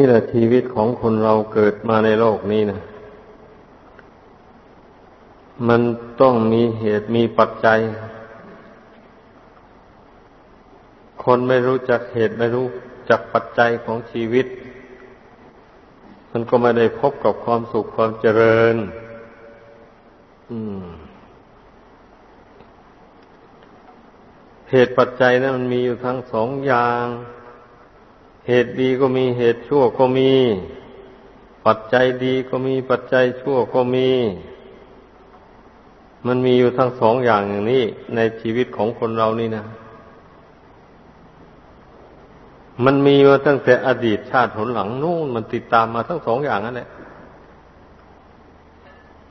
นี่แหละชีวิตของคนเราเกิดมาในโลกนี้นะมันต้องมีเหตุมีปัจจัย คนไม่รู้จักเหตุไม่รู้จักปัจจัยของชีวิต มันก็ไม่ได้พบกับความสุขความเจริญเหตุปัจจัยนะั้นมันมีอยู่ทั้งสองอย่าง เหตุดีก็มีเหตุชั่วก็มี ปัจจัยดีก็มีปัจจัยชั่วก็มี มันมีอยู่ทั้งสองอย่างอย่างนี้ ในชีวิตของคนเรานี่นะ มันมีมาตั้งแต่อดีตชาติหนหลังนู่นมันติดตามมาทั้งสองอย่างนั่นแหละ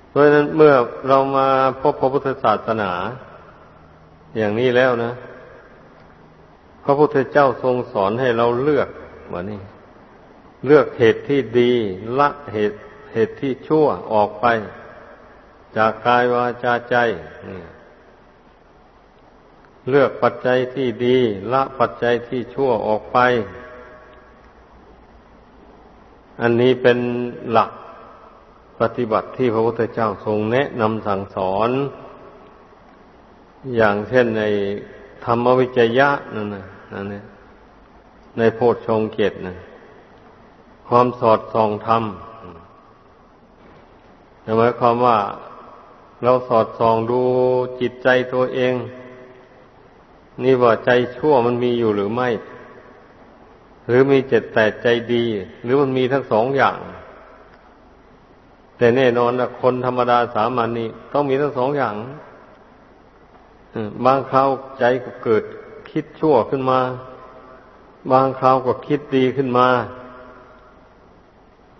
เพราะฉะนั้นเมื่อเรามาพบพระพุทธศาสนา อย่างนี้แล้วนะ ระพุทธเจ้าทรงสอนให้เราเลือกว่านี่ เลือกเหตุที่ดี ละเหตุเหตุที่ชั่วออกไป จากกายวาจาใจ เลือกปัจจัยที่ดี ละปัจจัยที่ชั่วออกไป อันนี้เป็นหลักปฏิบัติที่พระพุทธเจ้าทรงแนะนำสั่งสอน อย่างเช่นในธรรมวิจยะนั่นนะ นั่นเนี่ยในโพชฌงเกตนะความสอดส่องธรรมหมายความว่าเราสอดส่องดูจิตใจตัวเอง นี่ว่าใจชั่วมันมีอยู่หรือไม่ หรือมีเจตแต่ใจดี หรือมันมีทั้งสองอย่าง แต่แน่นอนนะคนธรรมดาสามัญนนี่ต้องมีทั้งสองอย่างบางคราวใจก็เกิด คิดชั่วขึ้นมา บางคราวก็คิดดีขึ้นมา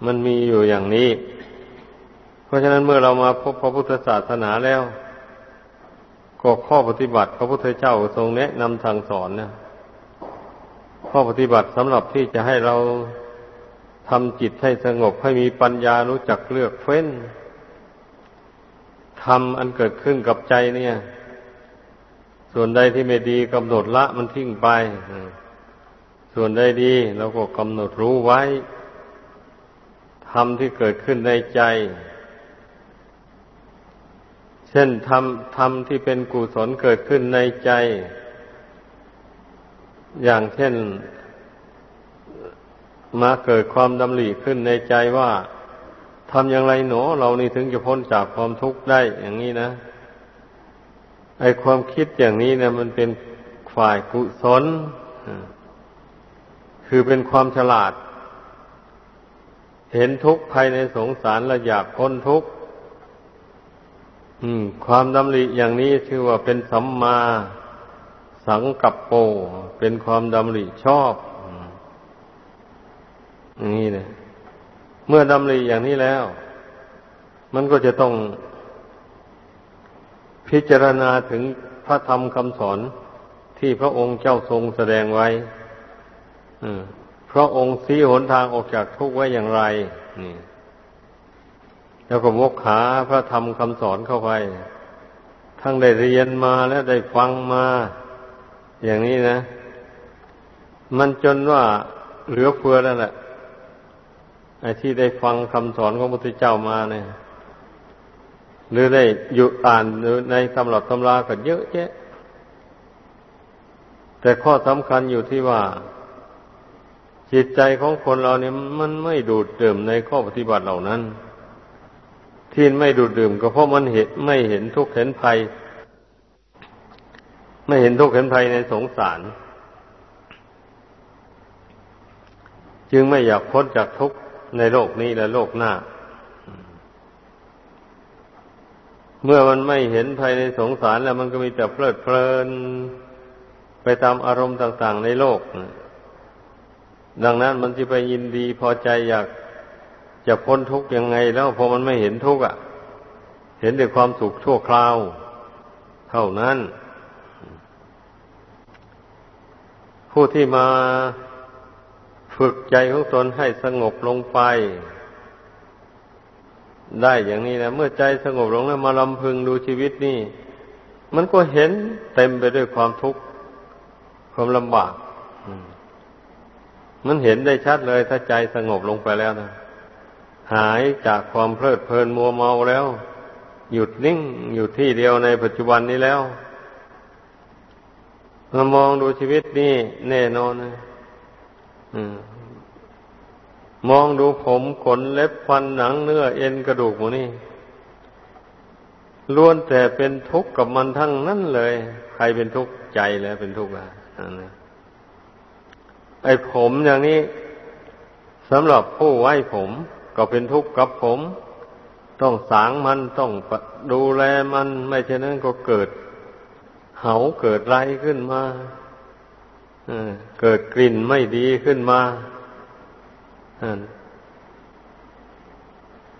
มันมีอยู่อย่างนี้ เพราะฉะนั้นเมื่อเรามาพบพระพุทธศาสนาแล้ว ก็ข้อปฏิบัติพระพุทธเจ้าทรงแนะนำสั่งสอนนะข้อปฏิบัติสำหรับที่จะให้เราทำจิตให้สงบให้มีปัญญารู้จักเลือกเฟ้นทำอันเกิดขึ้นกับใจเนี่ย ส่วนใดที่ไม่ดีกำหนดละมันทิ้งไป ส่วนใดดีเราก็กำหนดรู้ไว้ทำที่เกิดขึ้นในใจ เช่นทำทำที่เป็นกุศลเกิดขึ้นในใจ อย่างเช่น มาเกิดความดำริขึ้นในใจว่าทำอย่างไรหนอเรานี่ถึงจะพ้นจากความทุกข์ได้อย่างนี้นะ ไอความคิดอย่างนี้เนะมันเป็นฝ่ายกุศลคือเป็นความฉลาด เห็นทุกข์ภายในสงสารและอยากพ้นทุกข์ความดำริอย่างนี้ชื่อว่าเป็นสัมมาสังกัปโป เป็นความดำริชอบอย่างนี้เลยเมื่อดำริอย่างนี้แล้ว มันก็จะต้อง พิจารณาถึงพระธรรมคำสอนที่พระองค์เจ้าทรงแสดงไว้พระองค์ซี้หนทางออกจากทุกข์ไว้อย่างไร นี่ แล้วก็วกหาพระธรรมคำสอนเข้าไป ทั้งได้เรียนมาและได้ฟังมา อย่างนี้นะ มันจนว่าเหลือเฟือแล้วแหละไอ้ที่ได้ฟังคำสอนของพระพุทธเจ้ามาเนี่ย หรือได้อยู่อ่านหรือในตำรับตำราก็เยอะแยะ แต่ข้อสำคัญอยู่ที่ว่า จิตใจของคนเราเนี่ยมันไม่ดูดดื่มในข้อปฏิบัติเหล่านั้น ที่ไม่ดูดดื่มก็เพราะมันเห็นไม่เห็นทุกข์เห็นภัย ไม่เห็นทุกข์เห็นภัยในสงสาร จึงไม่อยากพ้นจากทุกข์ในโลกนี้และโลกหน้า เมื่อมันไม่เห็นภัยในสงสารแล้วมันก็มีแต่เพลิดเพลิน ไปตามอารมณ์ต่าง ๆ ในโลก ดังนั้นมันจะไปยินดีพอใจอยากจะพ้นทุกข์ยังไง แล้วพอมันไม่เห็นทุกข์อะ เห็นแต่ความสุขชั่วคราว เท่านั้น ผู้ที่มาฝึกใจของตนให้สงบลงไป ได้อย่างนี้นะเมื่อใจสงบลงแล้วมาลำพึงดูชีวิตนี่ มันก็เห็นเต็มไปด้วยความทุกข์ความลำบาก มันเห็นได้ชัดเลยถ้าใจสงบลงไปแล้วนะหายจากความเพลิดเพลินมัวเมาแล้ว หยุดนิ่งอยู่ที่เดียวในปัจจุบันนี้แล้วมามองดูชีวิตนี่แน่นอนนะ มองดูผมขนเล็บฟันหนังเนื้อเอ็นกระดูกหมดนี่ล้วนแต่เป็นทุกข์กับมันทั้งนั้นเลย ใครเป็นทุกข์ใจแล้วเป็นทุกข์อะไอ้ผมอย่างนี้สำหรับผู้ไว้ผม ก็เป็นทุกข์กับผม ต้องสางมันต้องดูแลมัน ไม่เช่นนั้นก็เกิด เหาเกิดไรขึ้นมาเกิดกลิ่นไม่ดีขึ้นมา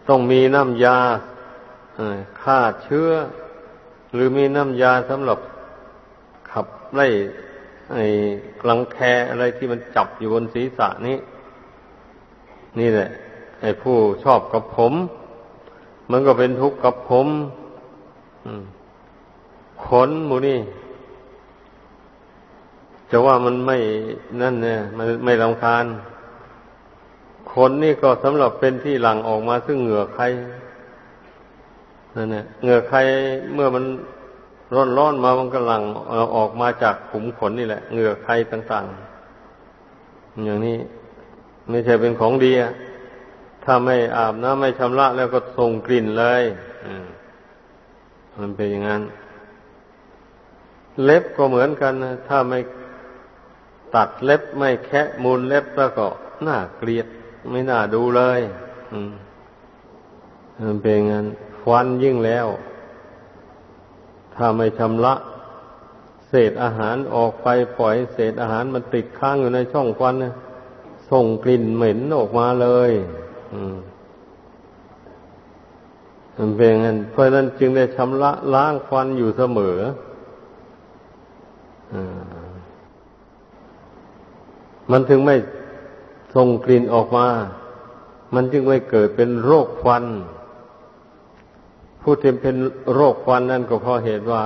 ต้องมีน้ำยาฆ่าเชื้อ หรือมีน้ำยาสำหรับขับไล่ไอ้กลังแคอะไรที่มันจับอยู่บนศีรษะนี้ นี่แหละ ไอ้ผู้ชอบกับผม มันก็เป็นทุกข์กับผมขนมูนี่จะว่ามันไม่นั่นเนี่ยมันไม่ลำคาญ ขนนี่ก็สำหรับเป็นที่หลั่งออกมาซึ่งเหงื่อใครนั่นเนี่ยเหงื่อใครเมื่อมันร้อนร้อนมามันก็หลั่งออกมาจากขุมขนนี่แหละเหงื่อใครต่างๆ อย่างนี้ไม่ใช่เป็นของดีอะถ้าไม่อาบน้ำไม่ชำระแล้วก็ส่งกลิ่นเลยมันเป็นอย่างนั้น เล็บก็เหมือนกันนะถ้าไม่ตัดเล็บไม่แคะมูลเล็บแล้วก็น่าเกลียด ไม่น่าดูเลยอืมมันเป็นงั้นควันยิ่งแล้ว ถ้าไม่ชำระเศษอาหารออกไปปล่อยเศษอาหารมันติดค้างอยู่ในช่องควันนะส่งกลิ่นเหม็นออกมาเลยอืมมันเป็นงั้นเพราะนั้นจึงได้ชำระล้างควันอยู่เสมออ่ามันถึงไม่ ส่งกลิ่นออกมา มันจึงไม่เกิดเป็นโรคควัน ผู้ที่เป็นโรคควันนั่นก็เพราะเหตุว่า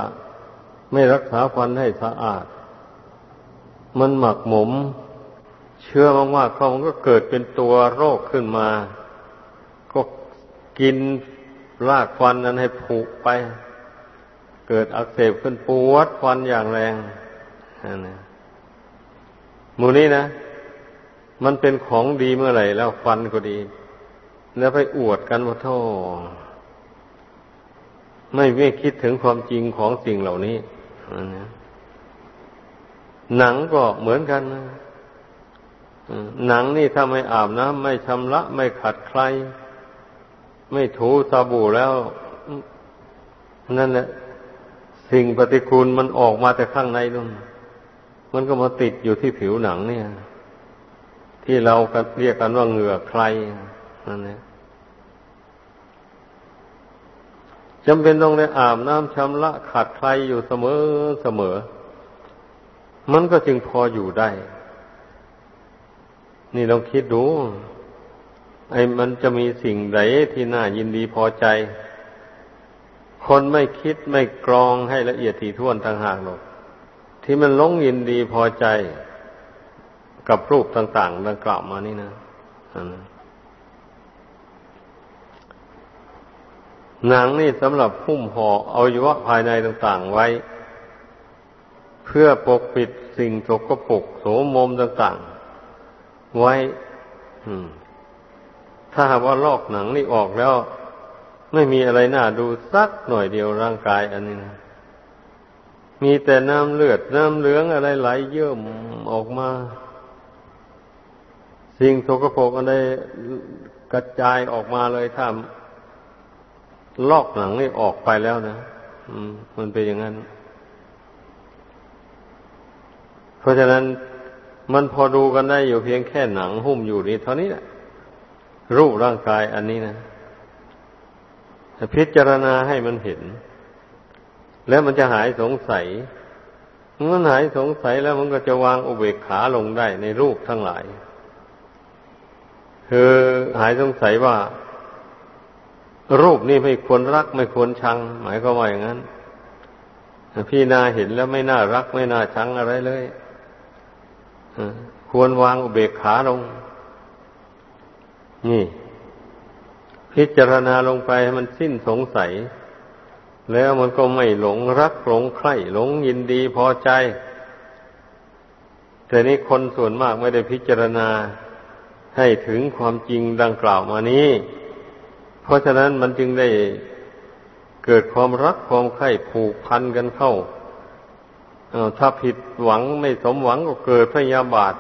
ไม่รักษาควันให้สะอาด มันหมักหมม เชื้อมากๆเขามันก็เกิดเป็นตัวโรคขึ้นมา ก็กินรากควันนั้นให้ผุไป เกิดอักเสบขึ้นปวดควันอย่างแรงนะหมูนี้นะ มันเป็นของดีเมื่อไหร่ แล้วฟันก็ดี แล้วไปอวดกันว่าโทษไม่ไม่คิดถึงความจริงของสิ่งเหล่านี้หนังก็เหมือนกันนะหนังนี่ถ้าไม่อาบน้ำไม่ชำระ ไม่ขัดใคร ไม่ถูสบู่แล้ว นั่นแหละสิ่งปฏิกูลมันออกมาแต่ข้างในนู่นมันก็มาติดอยู่ที่ผิวหนังเนี่ย ที่เราเรียกกันว่าเหงื่อใครนั่นเองจำเป็นต้องได้อาบน้ำชำระขัดใครอยู่เสมอเสมอ มันก็จึงพออยู่ได้ นี่ลองคิดดู ไอ้มันจะมีสิ่งใดที่น่ายินดีพอใจ คนไม่คิดไม่กรองให้ละเอียดถี่ถ้วนทางหากหรอก ที่มันลงยินดีพอใจ กับรูปต่างๆดังกล่าวมานี่นะหนังนี่สำหรับหุ้มห่อเอายุวะภายในต่างๆไว้ เพื่อปกปิดสิ่งสกปรกโสมมต่างๆ ไว้ถ้าหากว่าลอกหนังนี่ออกแล้ว ไม่มีอะไรน่าดูสักหน่อยเดียวร่างกายอันนี้นะมีแต่น้ำเลือดน้ำเหลืองอะไรไหลเยิ่มออกมา สิ่งสกปรกอะไรกระจายออกมาเลยถ้าลอกหนังนี่ออกไปแล้วนะมมันเป็นอย่างนั้น เพราะฉะนั้นมันพอดูกันได้อยู่เพียงแค่หนังหุ้มอยู่นี่เท่านี้แหละรูปร่างกายอันนี้นะพิจารณาให้มันเห็น แล้วมันจะหายสงสัยมันหายสงสัยแล้วมันก็จะวางอุเบกขาลงได้ในรูปทั้งหลาย คือหายสงสัยว่า รูปนี่ไม่ควรรักไม่ควรชัง หมายก็ว่าอย่างนั้นพี่นาเห็นแล้วไม่น่ารักไม่น่าชังอะไรเลยควรวางอุเบกขาลง นี่ พิจารณาลงไปให้มันสิ้นสงสัย แล้วมันก็ไม่หลงรักหลงใคร่หลงยินดีพอใจ แต่นี้คนส่วนมากไม่ได้พิจารณา ให้ถึงความจริงดังกล่าวมานี้ เพราะฉะนั้นมันจึงได้เกิดความรักความใคร่ผูกพันกันเข้าถ้าผิดหวังไม่สมหวังก็เกิดพยาบาท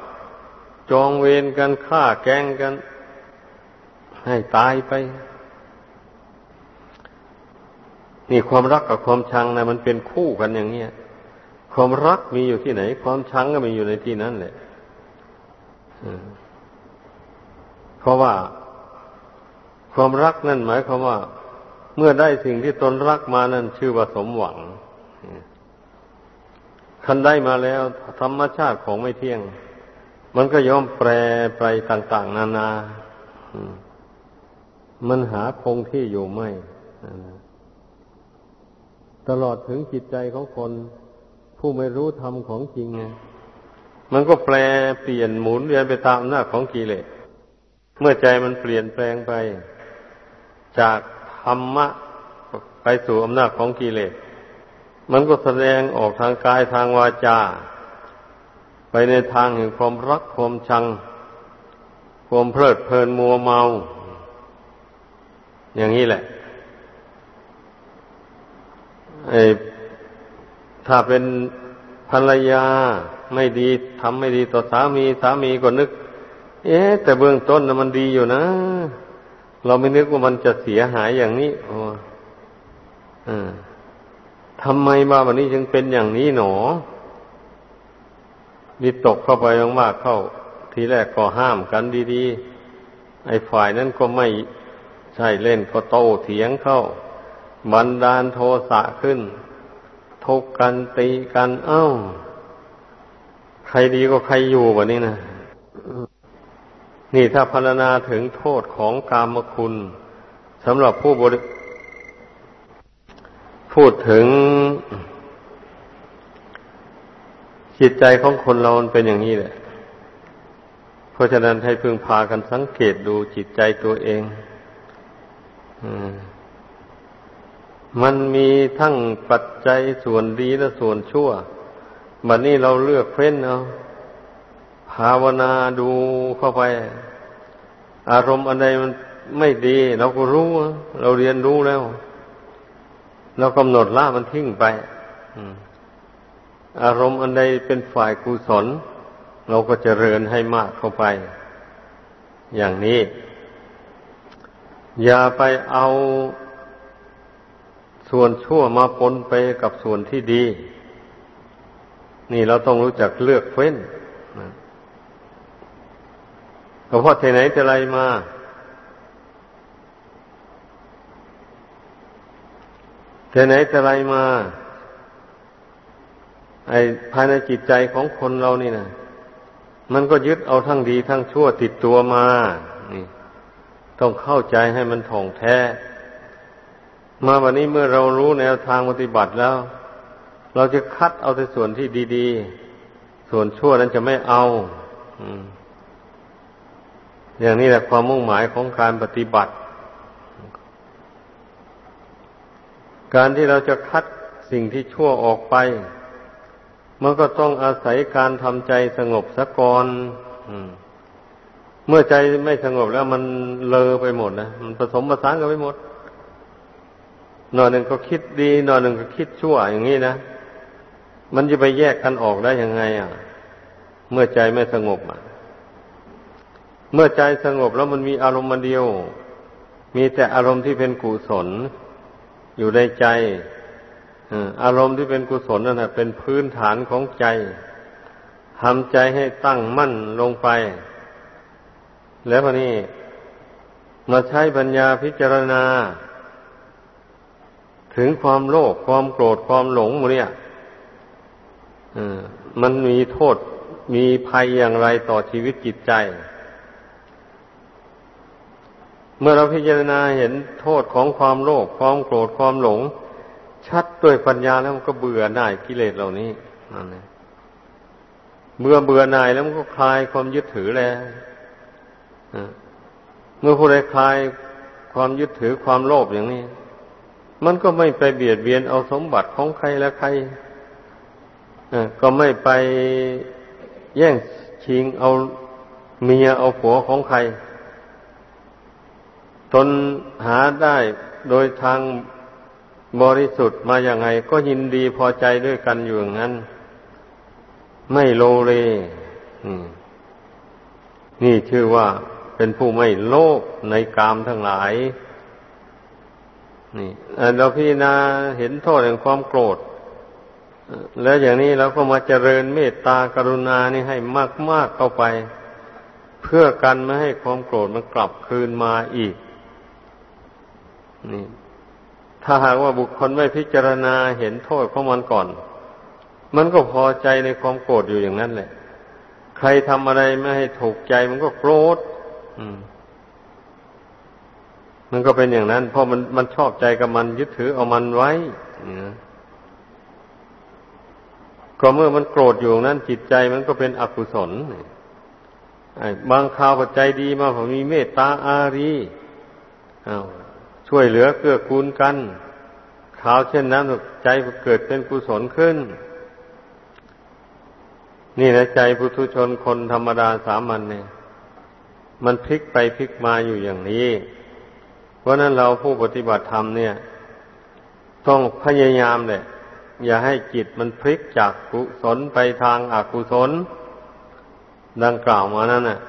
จองเวรกันฆ่าแกงกัน ให้ตายไป นี่ความรักกับความชังนะมันเป็นคู่กันอย่างนี้ความรักมีอยู่ที่ไหน ความชังก็มีอยู่ในที่นั้นแหละ เพราะว่าความรักนั่นหมายความว่า เมื่อได้สิ่งที่ตนรักมานั่นชื่อว่าสมหวังคันได้มาแล้วธรรมชาติของไม่เที่ยง มันก็ย่อมแปรไปต่างๆ นานา มันหาคงที่อยู่ไม่ ตลอดถึงจิตใจของคน ผู้ไม่รู้ธรรมของจริงไงมันก็แปลเปลี่ยนหมุนเวียนไปตามหน้าของกิเลส มื่อใจมันเปลี่ยนแปลงไป จากธรรมะไปสู่อำนาจของกิเลส มันก็แสดงออกทางกายทางวาจา ไปในทางแห่งความรักความชัง ความเพลิดเพลินมัวเมา อย่างนี้แหละไอ้ถ้าเป็นภรรยาไม่ดีทำไม่ดีต่อสามีสามีก็นึก เอ๊แต่เบื้องต้นนะมันดีอยู่นะ เราไม่นึกว่ามันจะเสียหายอย่างนี้อ๋ออ่าทำไมมาวันนี้จึงเป็นอย่างนี้หนอวิตกเข้าไปมากๆเข้า ทีแรกก็ห้ามกันดีๆ ไอ้ฝ่ายนั้นก็ไม่ใช่เล่นก็โตเถียงเข้า บันดาลโทสะขึ้นทุกกันตีกัน เอ้า ใครดีก็ใครอยู่แบบนี้นะ นี่ถ้าพรรณนาถึงโทษของกามคุณสำหรับผู้บริพูดถึงจิตใจของคนเรามันเป็นอย่างนี้แหละ เพราะฉะนั้นให้พึงพากันสังเกตดูจิตใจตัวเองมันมีทั้งปัจจัยส่วนดีและส่วนชั่ว บัดนนี้เราเลือกเฟ้นเอา ภาวนาดูเข้าไป อารมณ์อันใดมันไม่ดี เราก็รู้ เราเรียนรู้แล้ว เรากำหนดละมันทิ้งไปอารมณ์อันใดเป็นฝ่ายกุศล เราก็เจริญให้มากเข้าไป อย่างนี้ อย่าไปเอาส่วนชั่วมาปนไปกับส่วนที่ดี นี่เราต้องรู้จักเลือกเฟ้น เพราะเทไหนจะไรมา แต่ไหนแต่ไรมา ไอ้ภายในจิตใจของคนเรานี่นะมันก็ยึดเอาทั้งดีทั้งชั่วติดตัวมา นี่ต้องเข้าใจให้มันถ่องแท้ มาวันนี้เมื่อเรารู้แนวทางปฏิบัติแล้ว เราจะคัดเอาแต่ส่วนที่ดี ๆ ส่วนชั่วนั้นจะไม่เอา อ อย่างนี้แหละความมุ่งหมายของการปฏิบัติ การที่เราจะคัดสิ่งที่ชั่วออกไปมันก็ต้องอาศัยการทำใจสงบสะก่อนเมื่อใจไม่สงบแล้วมันเลอไปหมดนะมันผสมผสานกันไปหมด หน่อยหนึ่งก็คิดดี หน่อยหนึ่งก็คิดชั่วอย่างนี้นะมันจะไปแยกกันออกได้ยังไง อะ เมื่อใจไม่สงบอะ เมื่อใจสงบแล้วมันมีอารมณ์มาเดียว มีแต่อารมณ์ที่เป็นกุศล อยู่ในใจอารมณ์ที่เป็นกุศลนั่นแหะเป็นพื้นฐานของใจทำใจให้ตั้งมั่นลงไป แล้วพอนี้มาใช้ปัญญาพิจารณา ถึงความโลภความโกรธความหลงมเนี่ยมันมีโทษมีภัยอย่างไรต่อชีวิตจิตใจ เมื่อเราพิจารณาเห็นโทษของความโลภความโกรธความหลง ชัดด้วยปัญญาแล้วมันก็เบื่อหน่ายกิเลสเหล่านี้นั่นเองเบื่อเบื่อหน่ายแล้วมันก็คลายความยึดถือแล้วเมื่อผู้ใดคลายความยึดถือความโลภอย่างนี้ มันก็ไม่ไปเบียดเบียนเอาสมบัติของใครและใครก็ไม่ไปแย่งชิงเอาเมียเอาผัวของใคร ตนหาได้โดยทางบริสุทธิ์มาอย่างไง ก็ยินดีพอใจด้วยกันอยู่อย่างนั้น ไม่โลเลนี่ชื่อว่าเป็นผู้ไม่โลภในกามทั้งหลาย นี่เราพี่นาเห็นโทษแห่งความโกรธ แล้วอย่างนี้เราก็มาเจริญเมตตากรุณานี่ให้มากๆเข้าไป เพื่อกันไม่ให้ความโกรธมันกลับคืนมาอีก นี่ถ้าหากว่าบุคคลไม่พิจารณาเห็นโทษของมันก่อน มันก็พอใจในความโกรธอยู่อย่างนั้นแหละ ใครทำอะไรไม่ให้ถูกใจมันก็โกรธมันก็เป็นอย่างนั้น เพราะมันมันชอบใจกับมันยึดถือเอามันไว้ก็เมื่อมันโกรธอยู่นั้น จิตใจมันก็เป็นอกุศลบางคราวใจดีมาผมมีเมตตาอารี ช่วยเหลือเกื้อกูลกันข่าวเช่นนั้นใจเกิดเป็นกุศลขึ้น นี่นะใจพุทุชนคนธรรมดาสามัญเนี่ยมันพลิกไปพลิกมาอยู่อย่างนี้ เพราะนั้นเราผู้ปฏิบัติธรรมเนี่ย ต้องพยายามเลยอย่าให้จิตมันพลิกจากกุศลไปทางอากุศล ดังกล่าวมานั่นน่ะ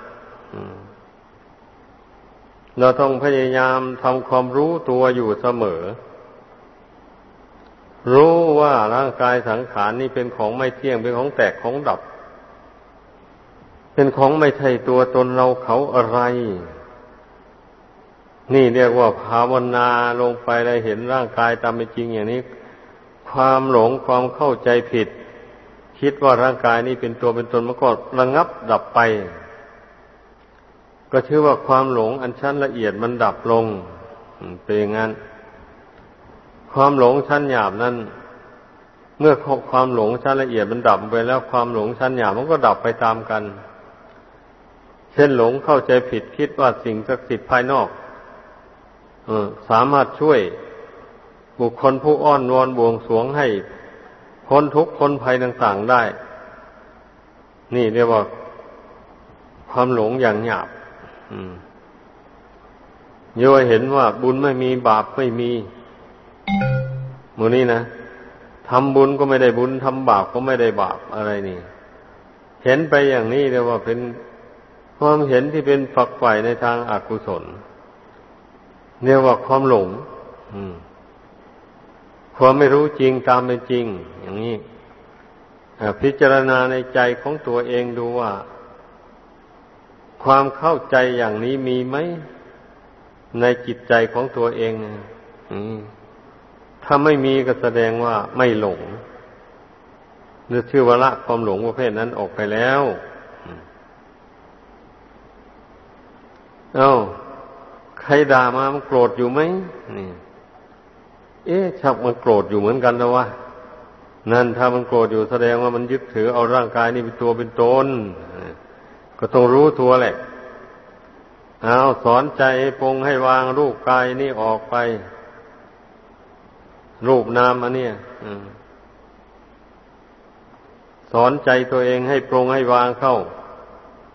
เราต้องพยายามทำความรู้ตัวอยู่เสมอ รู้ว่าร่างกายสังขารนี่เป็นของไม่เที่ยงเป็นของแตกของดับ เป็นของไม่ใช่ตัวตนเราเขาอะไร นี่เรียกว่าภาวนาลงไปได้เห็นร่างกายตามเป็นจริงอย่างนี้ ความหลงความเข้าใจผิด คิดว่าร่างกายนี้เป็นตัวเป็นตนมันก็ระงับดับไป ก็ชื่อว่าความหลงอันชั้นละเอียดมันดับลงเป็นอย่างนั้น ความหลงชั้นหยาบนั้น เมื่อความหลงชั้นละเอียดมันดับไปแล้วความหลงชั้นหยาบมันก็ดับไปตามกัน เช่นหลงเข้าใจผิดคิดว่าสิ่งศักดิ์สิทธิ์ภายนอกอสามารถช่วยบุคคลผู้อ้อนวอนบวงสวงให้พ้นทุกข์พ้นภัยต่างๆได้ นี่เรียกว่าความหลงอย่างหยาบ โยเห็นว่าบุญไม่มีบาปไม่มีมูนี้นะทำบุญก็ไม่ได้บุญทำบาปก็ไม่ได้บาปอะไรนี่ เห็นไปอย่างนี้เรียกว่าเป็นความเห็นที่เป็นฝักใฝ่ในทางอากุศลเรียกว่าความหลงความไม่รู้จริงตามเป็นจริง อย่างนี้พิจารณาในใจของตัวเองดูว่า ความเข้าใจอย่างนี้มีไหม ในจิตใจของตัวเองถ้าไม่มีก็แสดงว่าไม่หลง หรือชื่อว่าละความหลงประเภทนั้นออกไปแล้วเอา้าใครด่ามามันโกรธอยู่ไหมนี่ เอ๊ะชักมันโกรธอยู่เหมือนกันนะวะนั่นถ้ามันโกรธอยู่แสดงว่ามันยึดถือเอาร่างกายนี่เป็นตัวเป็นตน ก็ต้องรู้ตัวแหละเอาสอนใจปรงให้วางรูปกายนี่ออกไป รูปนามอันเนี้ยสอนใจตัวเองให้ปรงให้วางเข้า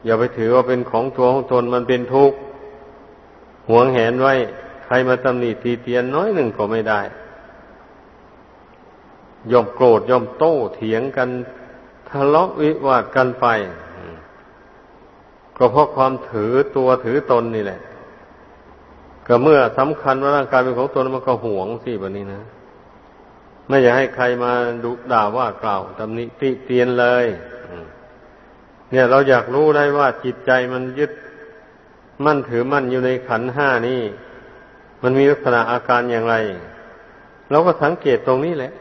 อย่าไปถือว่าเป็นของตัวของตนมันเป็นทุกข์หวงแหนไว้ ใครมาตำหนิตีเตียนน้อยหนึ่งก็ไม่ได้ ย่อมโกรธย่อมโต้เถียงกันทะเลาะวิวาทกันไป ก็เพราะความถือตัวถือตนนี่แหละ ก็เมื่อสำคัญว่าร่างกายเป็นของตนมันก็หวงสิแบบนี้นะ ไม่อยากให้ใครมาดุด่าว่ากล่าวตำหนิติเตียนเลยเนี่ยเราอยากรู้ได้ว่าจิตใจมันยึดมั่นถือมั่นอยู่ในขันห้านี่ มันมีลักษณะอาการอย่างไร เราก็สังเกตตรงนี้แหละ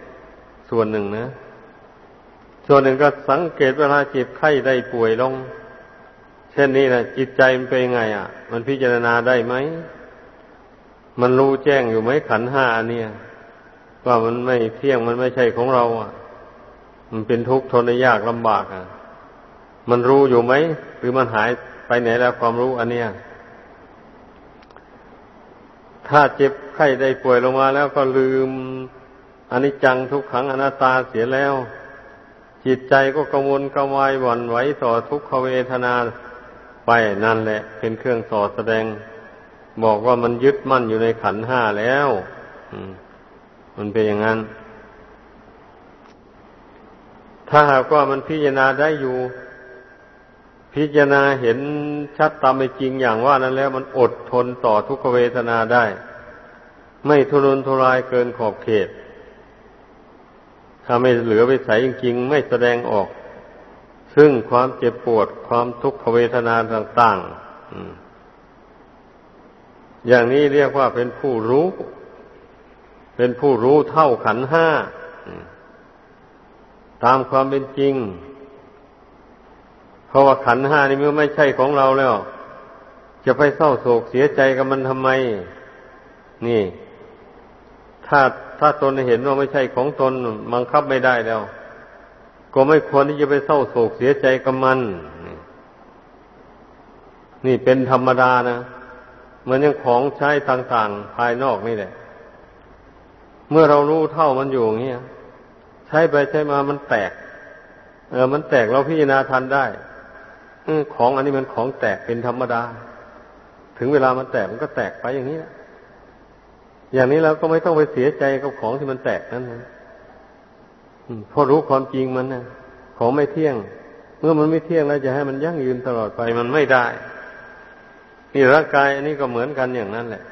ส่วนหนึ่งนะ ส่วนหนึ่งก็สังเกตเวลาจิตไข้ได้ป่วยลง เช่นนี้นะจิตใจมันเป็นไง อะ มันพิจารณาได้ไหม มันรู้แจ้งอยู่ไหมขันห้าเนี่ย ว่ามันไม่เที่ยงมันไม่ใช่ของเรา อะ มันเป็นทุกข์ทนยากลำบากอะ มันรู้อยู่ไหมหรือมันหายไปไหนแล้วความรู้อันเนี้ยถ้าเจ็บไข้ได้ป่วยลงมาแล้วก็ลืมอนิจจังทุกขังอนัตตาเสียแล้ว จิตใจก็กังวลกระวายหวั่นไหวต่อทุกขเวทนา ไปนั่นแหละ เป็นเครื่องสอดแสดง บอกว่ามันยึดมั่นอยู่ในขันห้าแล้วมันเป็นอย่างนั้น ถ้าหากว่ามันพิจารณาได้อยู่ พิจารณาเห็นชัดตามเป็นจริงอย่างว่านั้นแล้วมันอดทนต่อทุกขเวทนาได้ ไม่ทุรนทุรายเกินขอบเขต ถ้าไม่เหลือไปใส่จริงๆ ไม่แสดงออก ซึ่งความเจ็บปวดความทุกขเวทนาต่างๆ อย่างนี้เรียกว่าเป็นผู้รู้ เป็นผู้รู้เท่าขันห้า ตามความเป็นจริง เพราะว่าขันห้านี่มันไม่ใช่ของเราแล้ว จะไปเศร้าโศกเสียใจกับมันทำไม นี่ ถ้าถ้าตนเห็นว่าไม่ใช่ของตนบังคับไม่ได้แล้ว ก็ไม่ควรที่จะไปเศร้าโศกเสียใจกับมัน นี่เป็นธรรมดานะเหมือนอย่างของใช้ต่างๆ ภายนอกนี่แหละ เมื่อเรารู้เท่ามันอยู่อย่างนี้ใช้ไปใช้มามันแตก เออ มันแตกเราพิจารณาทันได้อของอันนี้มันของแตกเป็นธรรมดา ถึงเวลามันแตกมันก็แตกไปอย่างนี้ อย่างนี้เราก็ไม่ต้องไปเสียใจกับของที่มันแตกนั้นนะ พอรู้ความจริงมันนะของไม่เที่ยง เมื่อมันไม่เที่ยงแล้วจะให้มันยั่งยืนตลอดไปมันไม่ได้นี่ร่างกายอันนี้ก็เหมือนกันอย่างนั้นแหละ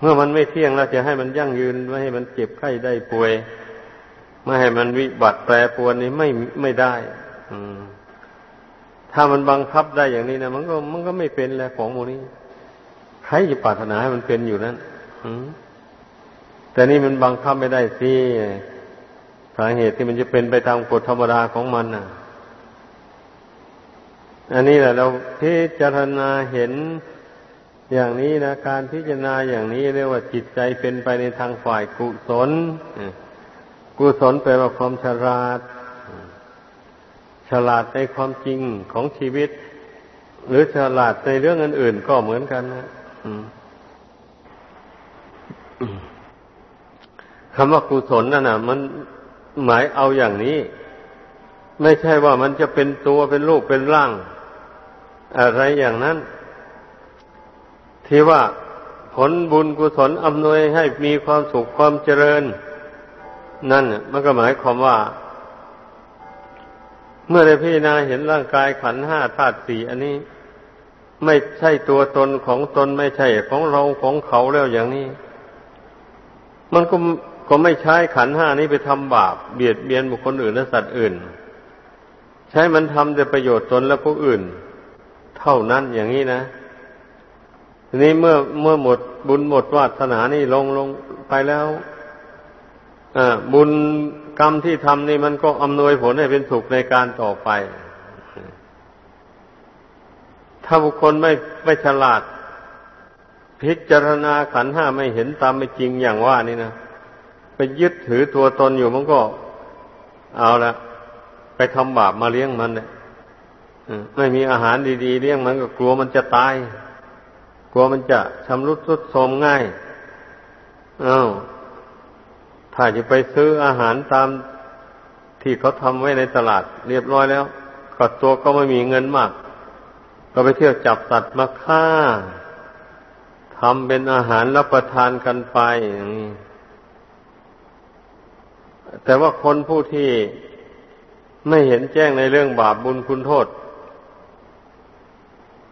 เมื่อมันไม่เที่ยงแล้วจะให้มันยั่งยืนไม่ให้มันเจ็บไข้ได้ป่วย ไม่ให้มันวิบัติแปรปรวนนี้ไม่ไม่ได้ อืม ถ้ามันบังคับได้อย่างนี้นะมันก็มันก็ไม่เป็นแล้วของโมนี้ใครจะปรารถนาให้มันเป็นอยู่นั้น อืมแต่นี่มันบังคับไม่ได้สิ สาเหตุที่มันจะเป็นไปตามกฎธรรมดาของมันน่ะ อันนี้แหละเราพิจารณาเห็นอย่างนี้นะการพิจารณาอย่างนี้เรียกว่าจิตใจเป็นไปในทางฝ่ายกุศลกุศลแปลว่าความฉลาด ฉลาดในความจริงของชีวิต หรือฉลาดในเรื่องอื่นๆก็เหมือนกันนะคำว่ากุศลนั่นนะมัน หมายเอาอย่างนี้ ไม่ใช่ว่ามันจะเป็นตัวเป็นรูปเป็นร่าง อะไรอย่างนั้น ที่ว่าผลบุญกุศลอำนวยให้มีความสุขความเจริญ นั่นมันก็หมายความว่า เมื่อได้พิจารณาเห็นร่างกายขันห้าธาตุสี่อันนี้ ไม่ใช่ตัวตนของตนไม่ใช่ของเราของเขาแล้วอย่างนี้ มันก็ ก็ไม่ใช้ขันห้านี้ไปทำบาปเบียดเบียนบุคคลอื่นและสัตว์อื่น ใช้มันทำแต่ประโยชน์ตนและผู้อื่น เท่านั้นอย่างนี้นะทีนี้เมื่อเมื่อหมดบุญหมดวาสนานี่ลงลงไปแล้วบุญกรรมที่ทำนี่มันก็อำนวยผลให้เป็นสุขในการต่อไป ถ้าบุคคลไม่ไม่ฉลาด พิจารณาขันห้าไม่เห็นตามไม่จริงอย่างว่านี่นะ ไปยึดถือตัวตนอยู่มันก็ เอาละไปทำบาปมาเลี้ยงมันเนี่ยไม่มีอาหารดีๆเลี้ยงมันก็กลัวมันจะตาย กลัวมันจะชำรุดทรุดโทรมง่ายอา้าวถ้าจะไปซื้ออาหารตามที่เขาทำไว้ในตลาด เรียบร้อยแล้วก็ตัวก็ไม่มีเงินมาก ก็ไปเที่ยวจับสัตว์มาฆ่าทำเป็นอาหารรับประทานกันไปอย่างนี้ แต่ว่าคนผู้ที่ไม่เห็นแจ้งในเรื่องบาปบุญคุณโทษ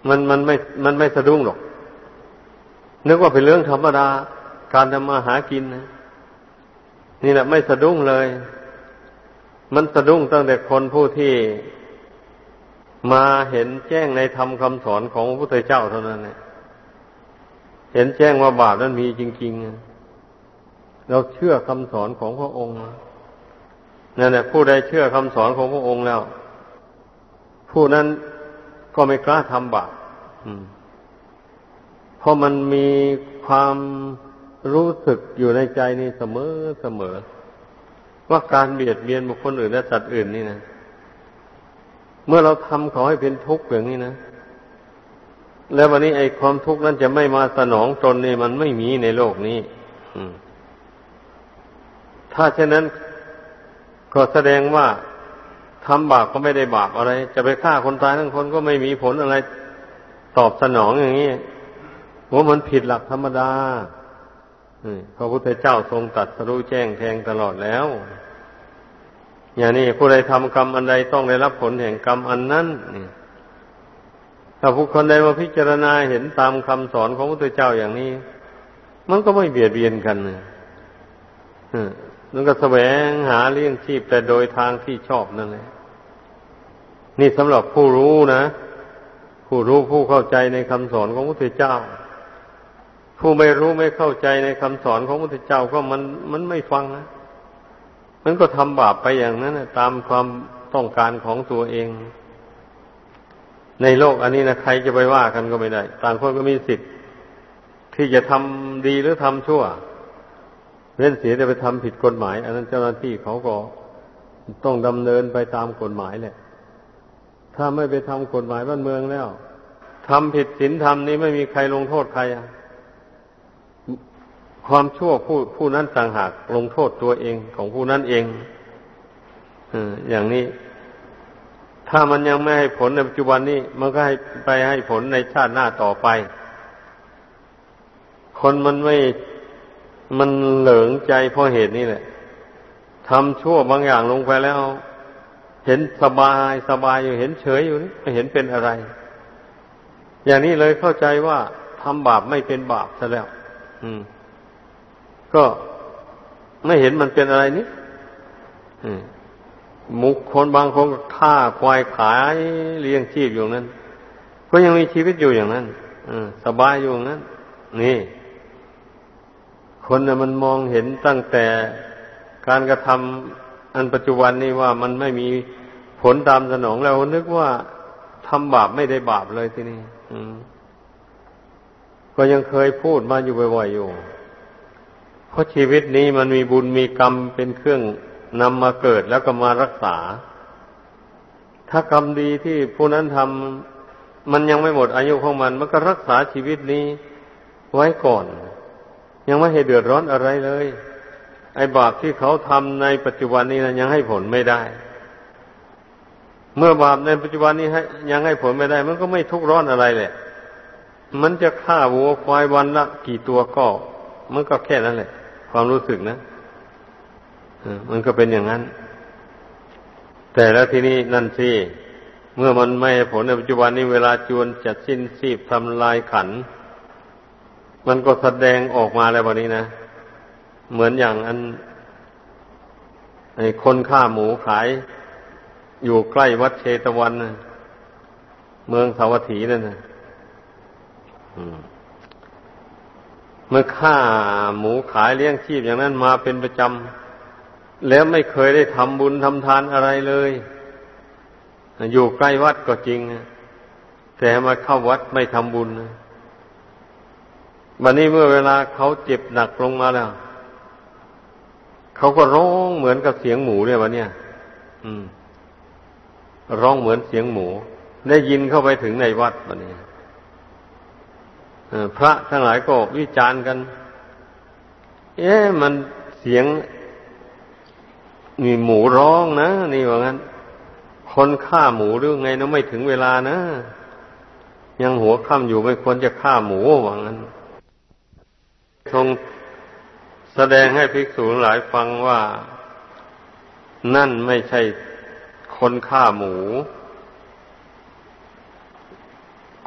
มันมันไม่มันไม่สะดุ้งหรอก นึกว่าเป็นเรื่องธรรมดาการทำมาหากินนะนี่แหละไม่สะดุ้งเลย มันสะดุ้งตั้งแต่คนผู้ที่มาเห็นแจ้งในธรรมคำสอนของพระพุทธเจ้าเท่านั้นเนี่ยเห็นแจ้งว่าบาปนั้นมีจริง ๆ เราเชื่อคำสอนของพระองค์ นแหละผู้ใดเชื่อคำสอนของพระองค์แล้ว ผู้นั้นก็ไม่กล้าทำบาปอืมราะมันมีความรู้สึกอยู่ในใจนี่เสมอเสมอ ว่าการเบียดเบียนบุคคลอื่นและสัตว์อื่นนี่นะเมื่อเราทำเขาให้เป็นทุกข์อย่างนี้นะแล้ววันนี้ไอ้ความทุกข์นั้นจะไม่มาสนองตนนี่มันไม่มีในโลกนี้ถ้าเช่นนั้น ก็แสดงว่าทำบาปก็ไม่ได้บาปอะไร จะไปฆ่าคนตายทั้งคนก็ไม่มีผลอะไรตอบสนองอย่างนี้ว่ามันผิดหลักธรรมดาพระพุทธเจ้าทรงตัดสรู้แจ้งแทงตลอดแล้ว อย่างนี้ผู้ใดทำกรรมอันใดต้องได้รับผลแห่งกรรมอันนั้นถ้าผู้คนใดมาพิจารณาเห็นตามคำสอนของพระพุทธเจ้าอย่างนี้ มันก็ไม่เบียดเบียนกันนะ มันก็แสวงหาเลี้ยงชีพแต่โดยทางที่ชอบนั่นแหละนี่สำหรับผู้รู้นะ ผู้รู้ผู้เข้าใจในคำสอนของพระพุทธเจ้า ผู้ไม่รู้ไม่เข้าใจในคำสอนของพระพุทธเจ้าก็มันมันไม่ฟังนะมันก็ทำบาปไปอย่างนั้นนะตามความต้องการของตัวเอง ในโลกอันนี้นะใครจะไปว่ากันก็ไม่ได้ ต่างคนก็มีสิทธิ์ที่จะทำดีหรือทำชั่ว เว้นเสียจะไปทำผิดกฎหมาย อันนั้นเจ้าหน้าที่เขาก็ต้องดำเนินไปตามกฎหมายแหละ ถ้าไม่ไปทำกฎหมายบ้านเมืองแล้วทำผิดศีลธรรมนี้ไม่มีใครลงโทษใครอะความชั่วผู้ผู้นั้นต่างหากลงโทษตัวเองของผู้นั้นเองอย่างนี้ ถ้ามันยังไม่ให้ผลในปัจจุบันนี้ มันก็ให้ไปให้ผลในชาติหน้าต่อไป คนมันไม่ มันเหลิงใจเพราะเหตุนี้แหละทำชั่วบางอย่างลงไปแล้ว เห็นสบายสบายอยู่เห็นเฉยอยู่นี่ไม่เห็นเป็นอะไร อย่างนี้เลยเข้าใจว่าทำบาปไม่เป็นบาปซะแล้ว อืม ก็ไม่เห็นมันเป็นอะไรนี่มุกคนบางคนฆ่าควายขายเลี้ยงชีพอยู่นั้น ก็ยังมีชีวิตอยู่อย่างนั้นสบายอยู่อย่างนั้น นี่ คนน่ะมันมองเห็นตั้งแต่การกระทำอันปัจจุบันนี้ว่ามันไม่มีผลตามสนองแล้วนึกว่าทำบาปไม่ได้บาปเลยทีนี้ก็ยังเคยพูดมาอยู่บ่อยๆอยู่เพราะชีวิตนี้มันมีบุญมีกรรมเป็นเครื่องนำมาเกิดแล้วก็มารักษา ถ้ากรรมดีที่ผู้นั้นทำมันยังไม่หมดอายุของมัน มันก็รักษาชีวิตนี้ไว้ก่อน ยังไม่ให้เดือดร้อนอะไรเลย ไอ้บาปที่เขาทำในปัจจุบันนี้นะยังให้ผลไม่ได้ เมื่อบาปในปัจจุบันนี้ให้ยังให้ผลไม่ได้ มันก็ไม่ทุกร้อนอะไรแหละ มันจะฆ่าวัวควายวันละกี่ตัวก็ มันก็แค่นั้นแหละ ความรู้สึกนะมันก็เป็นอย่างนั้น แต่แล้วทีนี้นั่นสิเมื่อมันไม่ผลในปัจจุบันนี้เวลาจวนจะสิ้นสีบทำลายขัน มันก็แสดงออกมาแล้ววันนี้นะ เหมือนอย่างอันไอ้คนฆ่าหมูขาย อยู่ใกล้วัดเชตวันนะเมืองสาวัตถีนั่นนะเมื่อฆ่าหมูขายเลี้ยงชีพอย่างนั้นมาเป็นประจำ แล้วไม่เคยได้ทำบุญทำทานอะไรเลย อยู่ใกล้วัดก็จริง แต่มาเข้าวัดไม่ทำบุญนะ บันนี้เมื่อเวลาเขาเจ็บหนักลงมาแล้ว เขาก็ร้องเหมือนกับเสียงหมูเนี่ยวันเนี้ยอืม ร้องเหมือนเสียงหมู ได้ยินเข้าไปถึงในวัดวันนี้พระทั้งหลายก็วิจารณ์กัน เอ๊ะมันเสียงมีหมูร้องนะนี่ว่างั้น คนฆ่าหมูหรือไงนะไม่ถึงเวลานะ ยังหัวค่ำอยู่ไม่ควรจะฆ่าหมูว่างั้น ทรงแสดงให้ภิกษุหลายฟังว่านั่นไม่ใช่คนฆ่าหมู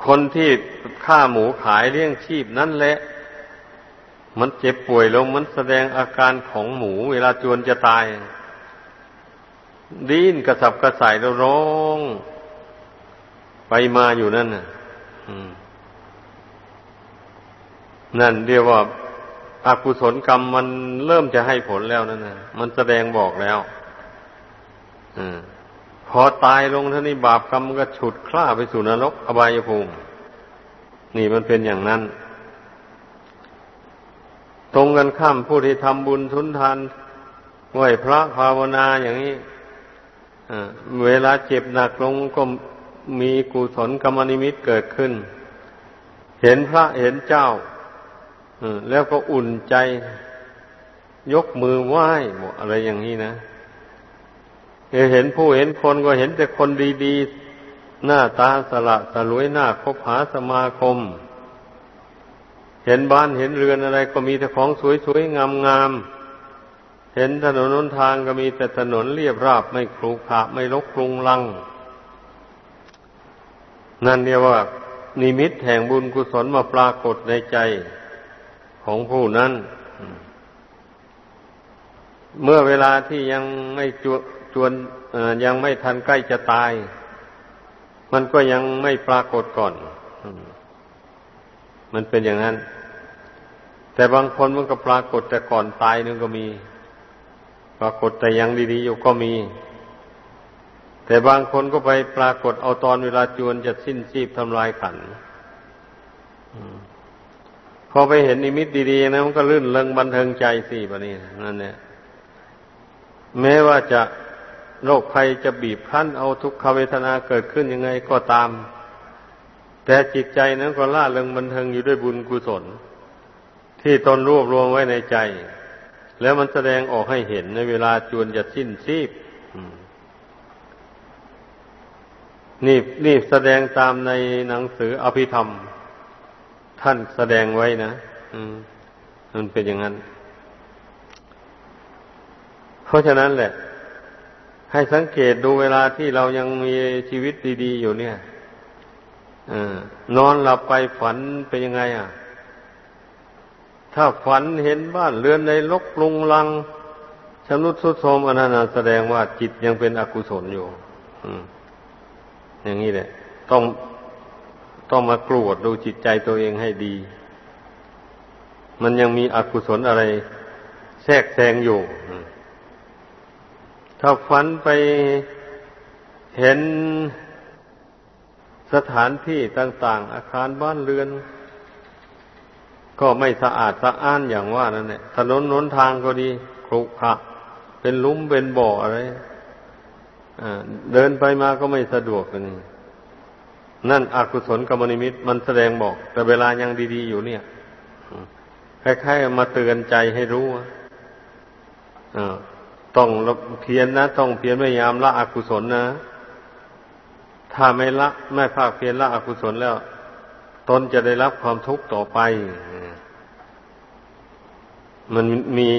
คนที่ฆ่าหมูขายเลี้ยงชีพนั่นแหละ มันเจ็บป่วยลงมันแสดงอาการของหมูเวลาจวนจะตาย ดิ้นกระสับกระส่ายแล้วร้อง ไปมาอยู่นั่นน่ะนั่นเรียกว่า อกุศลกรรมมันเริ่มจะให้ผลแล้วนั่นนะมันแสดงบอกแล้วอพอตายลงท่านี้บาปกรรมก็ฉุดคล้าไปสู่นรกอบายภูมินี่มันเป็นอย่างนั้น ตรงกันข้ามผู้ที่ทำบุญทุนทานไหวพระภาวนาอย่างนี้เวลาเจ็บหนักลงก็มีกุศลกรรมนิมิตเกิดขึ้น เห็นพระเห็นเจ้า แล้วก็อุ่นใจ ยกมือไหว้อะไรอย่างนี้นะเห็นผู้เห็นคนก็เห็นแต่คนดีๆ หน้าตาสละสลวยหน้าคบหาสมาคม เห็นบ้านเห็นเรือนอะไร ก็มีแต่ของสวยๆ งามๆ เห็นถนนนนทางก็มีแต่ถนนเรียบราบไม่ครุขระไม่ลกกรุงลัง นั่นเรียกว่า นิมิตแห่งบุญกุศลมาปรากฏในใจ ของผู้นั้น เมื่อเวลาที่ยังไม่จวจวนยังไม่ทันใกล้จะตาย มันก็ยังไม่ปรากฏก่อน มันเป็นอย่างนั้น แต่บางคนมันก็ปรากฏแต่ก่อนตายนึงก็มี ปรากฏแต่ยังดีๆอยู่ก็มี แต่บางคนก็ไปปรากฏเอาตอนเวลาจวนจะสิ้นชีพทำลายขัน พอไปเห็นนิมิตดีๆนะมันก็ลื่นเริงบันเทิงใจสิบะนี่นั่นเนี่ยแม้ว่าจะโรคภัยจะบีบคั้นเอาทุกขเวทนาเกิดขึ้นยังไงก็ตาม แต่จิตใจนั้นก็ล่าเริงบันเทิงอยู่ด้วยบุญกุศล ที่ตนรวบรวมไว้ในใจ แล้วมันแสดงออกให้เห็นในเวลาจวนจะสิ้นชีพนี่นี่แสดงตามในหนังสืออภิธรรม ท่านแสดงไว้นะมันเป็นอย่างนั้น เพราะฉะนั้นแหละ ให้สังเกตดูเวลาที่เรายังมีชีวิตดีๆอยู่เนี่ยอนอนหลับไปฝันเป็นยังไง อะ ถ้าฝันเห็นบ้านเรือนในลกลุงลังชำรุดทรุดโทรมอันนั้นแสดงว่าจิตยังเป็นอกุศลอยู่อย่างนี้แหละ ต้อง ต้องมากรวดดูจิตใจตัวเองให้ดี มันยังมีอกุศลอะไร แทรกแซงอยู่ ถ้าฝันไปเห็นสถานที่ต่าง ๆ อาคารบ้านเรือน ก็ไม่สะอาดสะอ้านอย่างว่านั่นแหละถนนนนทางก็ดีครุขระเป็นลุ่มเป็นบ่ออะไรเดินไปมาก็ไม่สะดวกนี่ นั่นอกุศลกรรมนิมิตมันแสดงบอก แต่เวลายังดีๆอยู่เนี่ยคล้ายๆมาเตือนใจให้รู้ว่าต้องเพียรนนะ ต้องเพียรพยายามละอกุศลนะ ถ้าไม่ละ ไม่ภาคเพียรละอกุศลแล้ว ตนจะได้รับความทุกข์ต่อไปมันมี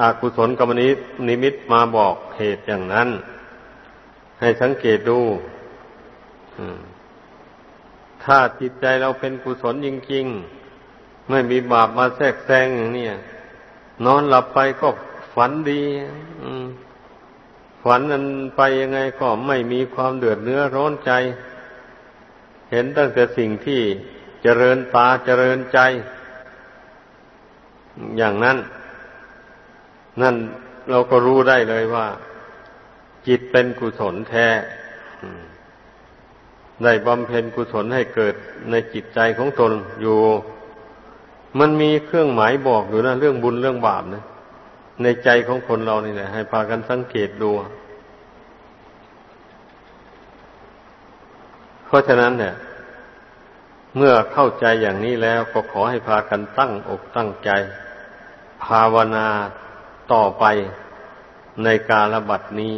อกุศลกรรมนินิมิตมาบอกเหตุอย่างนั้น ให้สังเกตดู ถ้าจิตใจเราเป็นกุศลจริงๆ ไม่มีบาปมาแทรกแซงอย่างนี้นอนหลับไปก็ฝันดีฝันนั้นไปยังไงก็ไม่มีความเดือดเนื้อร้อนใจ เห็นตั้งแต่สิ่งที่เจริญตาเจริญใจ อย่างนั้น นั่นเราก็รู้ได้เลยว่า จิตเป็นกุศลแท้ ได้บำเพ็ญกุศลให้เกิดในจิตใจของตนอยู่ มันมีเครื่องหมายบอกอยู่นะเรื่องบุญเรื่องบาปนะในใจของคนเรานี่แหละให้พากันสังเกตดู เพราะฉะนั้นเนี่ย เมื่อเข้าใจอย่างนี้แล้วก็ขอให้พากันตั้งอกตั้งใจ ภาวนาต่อไปในการระบัดนี้